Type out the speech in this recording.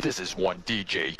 This is one DJ.